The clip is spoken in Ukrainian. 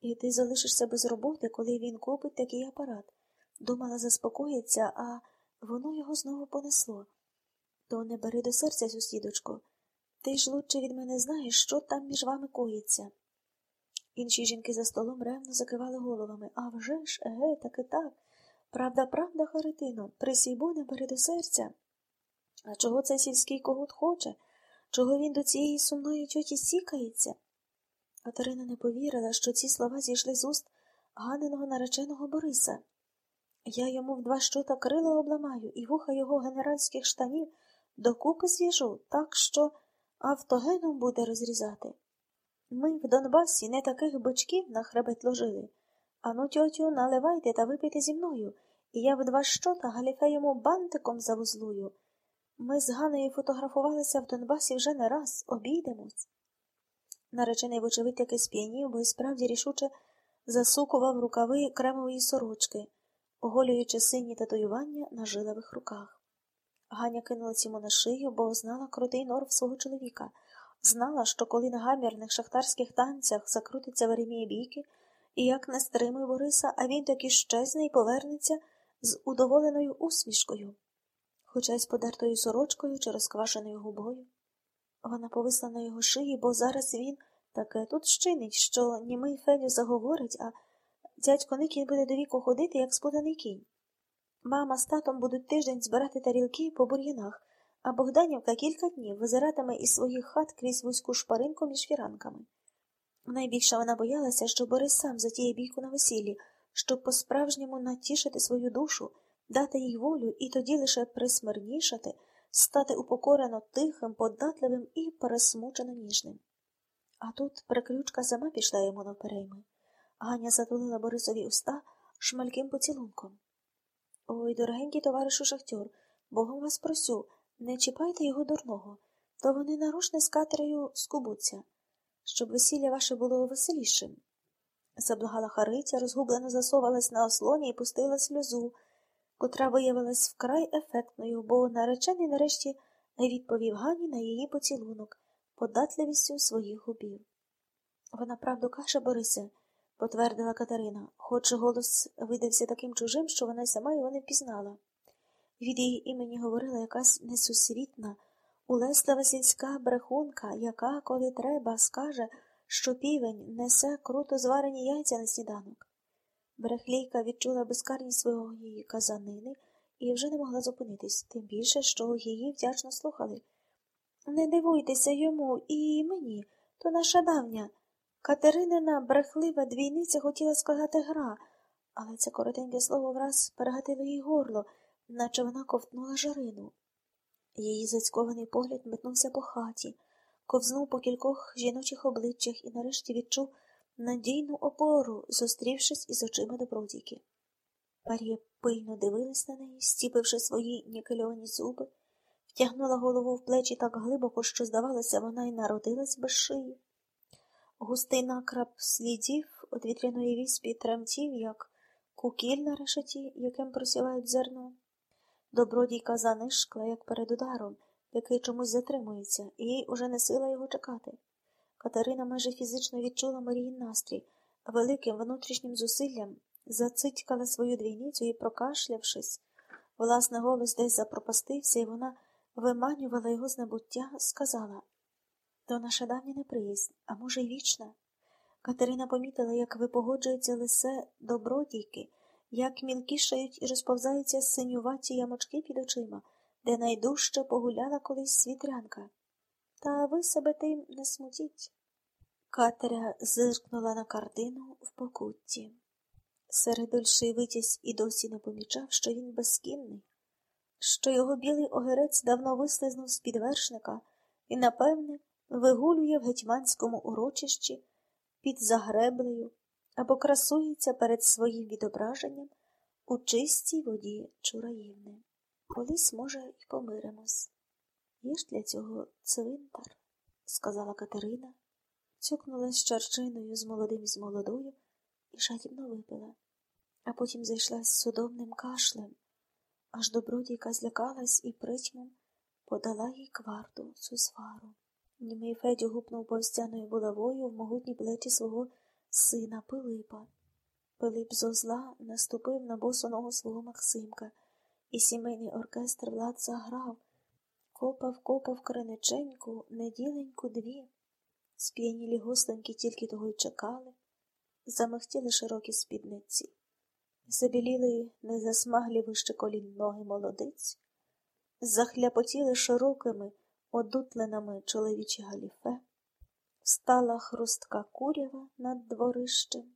І ти залишишся без роботи, коли він купить такий апарат. Думала, заспокоїться, а воно його знову понесло. То не бери до серця, сусідочко. Ти ж лучше від мене знаєш, що там між вами коїться. Інші жінки за столом ревно закивали головами. А вже ж, еге, так і так. Правда, правда, Харитино, присійбу не бери до серця. А чого цей сільський когут хоче? Чого він до цієї сумної тьоті сікається? Катерина не повірила, що ці слова зійшли з уст ганеного нареченого Бориса. Я йому в два щота крила обламаю і вуха його генеральських штанів докупи зв'яжу, так що автогеном буде розрізати. Ми в Донбасі не таких бичків на хребет ложили. Ану, тьотю, наливайте та випийте зі мною, і я в два щота галіфеєму бантиком завузлую. Ми з Ганею фотографувалися в Донбасі вже не раз, обійдемось. Наречений, вочевидь, таки сп'янів, бо й справді рішуче засукував рукави кремової сорочки, оголюючи сині татуювання на жилових руках. Ганя кинулась йому на шию, бо знала крутий норв свого чоловіка, знала, що коли на гамірних шахтарських танцях закрутиться Веремія бійки, і як не стримує Бориса, а він таки щезне і повернеться з удоволеною усмішкою, хоча й з подертою сорочкою чи розквашеною губою. Вона повисла на його шиї, бо зараз він таке тут щинить, що німий Федю заговорить, а дядько Никін буде до віку ходити, як спуданий кінь. Мама з татом будуть тиждень збирати тарілки по бур'янах, а Богданівка кілька днів визиратиме із своїх хат крізь вузьку шпаринку між фіранками. Найбільше вона боялася, що Борис сам затіє бійку на весіллі, щоб по-справжньому натішити свою душу, дати їй волю і тоді лише присмирнішати, стати упокорено тихим, податливим і пересмучено ніжним. А тут приключка сама пішла йому навперейми. Ганя затулила Борисові уста шмальким поцілунком. Ой, дорогенький товаришу шахтьор, богом вас просю, не чіпайте його дурного, то вони нарушне з катерею скубуться, щоб весілля ваше було веселішим. Заблагала Хариця, розгублено засовалась на ослоні і пустила сльозу, котра виявилась вкрай ефектною, бо наречений нарешті відповів Гані на її поцілунок, податливістю своїх губів. Вона правду каже, Борисе, потвердила Катерина, хоч голос видався таким чужим, що вона сама його не впізнала. Від її імені говорила якась несусвітна, улеслива сільська брехунка, яка, коли треба, скаже, що півень несе круто зварені яйця на сніданок. Брехлійка відчула безкарність своєї казанини і вже не могла зупинитись, тим більше, що її вдячно слухали. Не дивуйтеся йому і мені, то наша давня. Катеринина брехлива двійниця хотіла сказати гра, але це коротеньке слово враз перегатило їй горло, наче вона ковтнула жарину. Її зацькований погляд метнувся по хаті, ковзнув по кількох жіночих обличчях і нарешті відчув надійну опору, зустрівшись із очима добродійки. Марія пильно дивилась на неї, стіпивши свої нікельовані зуби, втягнула голову в плечі так глибоко, що, здавалося, вона й народилась без шиї. Густий накрап слідів від вітряної віспі тремтів, як кукіль на решеті, яким просівають зерно. Добродійка занишкла, як перед ударом, який чомусь затримується, і їй уже не сила його чекати. Катерина майже фізично відчула Маріїн настрій, великим внутрішнім зусиллям зацитькала свою двійницю і, прокашлявшись, власне голос десь запропастився, і вона виманювала його з небуття, сказала то наша давня неприязнь, а може, й вічна. Катерина помітила, як випогоджується лисе добродійки, як мілкішають і розповзаються синюваті ямочки під очима, де найдужче погуляла колись світрянка. Та ви себе тим не смутіть. Катеря зиркнула на картину в покутті. Середульший витязь і досі не помічав, що він безкінний, що його білий огірець давно вислизнув з підвершника і, напевне, вигулює в гетьманському урочищі під загреблею або красується перед своїм відображенням у чистій воді Чураївни. Колись, може, й помиримось. Є ж для цього цвинтар, сказала Катерина, цюкнулась чарчиною з молодим і з молодою і жадібно випила, а потім зайшла з судомним кашлем, аж добродійка злякалась і притьмом подала їй кварту цю свару. Німий Федю гупнув повстяною булавою в могутні плечі свого сина Пилипа. Пилип зо зла наступив на босу свого Максимка, і сімейний оркестр влад заграв, копав, копав криниченьку, неділеньку дві. Сп'янілі госленькі тільки того й чекали, замихтіли широкі спідниці, забіліли незасмаглі вище колін ноги молодиць, захляпотіли широкими одутленами чоловічі галіфе, стала хрустка курява над дворищем,